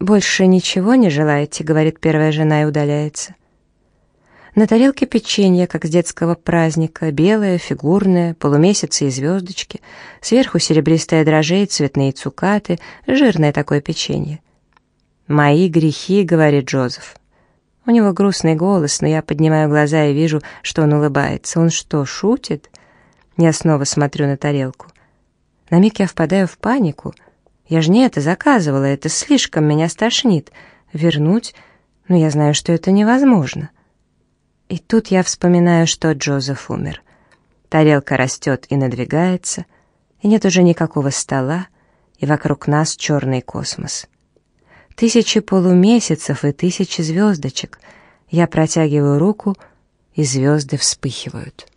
«Больше ничего не желаете?» — говорит первая жена и удаляется. На тарелке печенье, как с детского праздника, белое, фигурное, полумесяцы и звездочки, сверху серебристая дрожжей, цветные цукаты, жирное такое печенье. «Мои грехи», — говорит Джозеф. У него грустный голос, но я поднимаю глаза и вижу, что он улыбается. Он что, шутит? Я снова смотрю на тарелку. На миг я впадаю в панику. Я же не это заказывала, это слишком меня стошнит. Вернуть? Но я знаю, что это невозможно. И тут я вспоминаю, что Джозеф умер. Тарелка растет и надвигается, и нет уже никакого стола, и вокруг нас черный космос. Тысячи полумесяцев и тысячи звездочек. Я протягиваю руку, и звезды вспыхивают.